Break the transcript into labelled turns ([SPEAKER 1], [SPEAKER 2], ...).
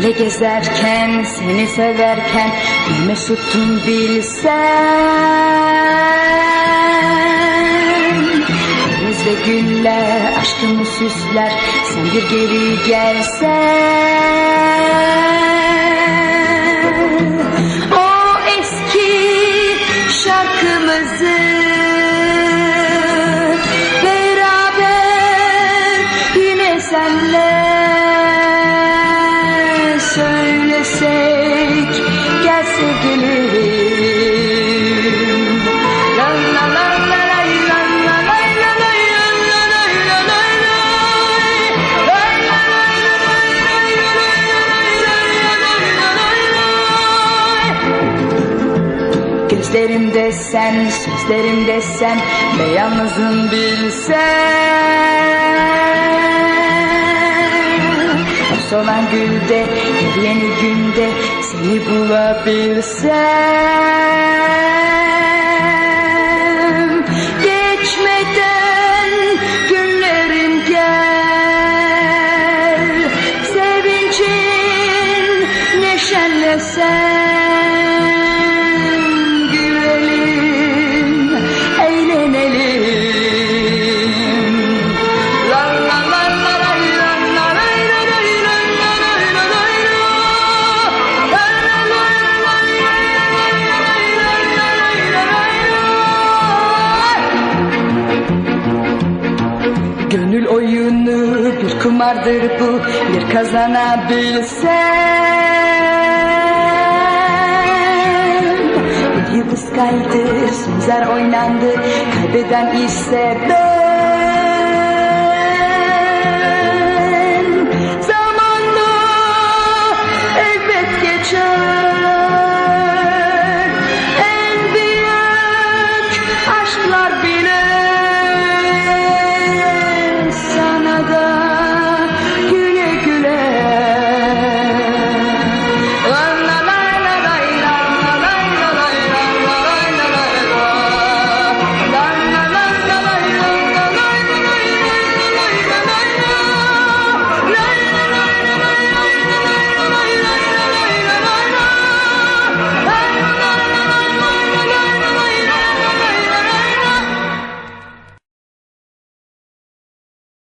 [SPEAKER 1] Birlikte gezerken seni severken ne mesuttum bilsen Denizde güller aşkımı süsler sen bir geri gelsen söylesek gel sevgilim la la la la la la la la la Gözlerimde sen, sözlerimde sen Ve yalnızım bilsen Solan gülde, her yeni günde Seni bulabilsem. Geçmeden günlerim gel Sevincin neşenle sen oyunu bir kumardır bu Bir kazanabilsem. Bir yıldız kaydı sözler oynandı Kaybeden ise ben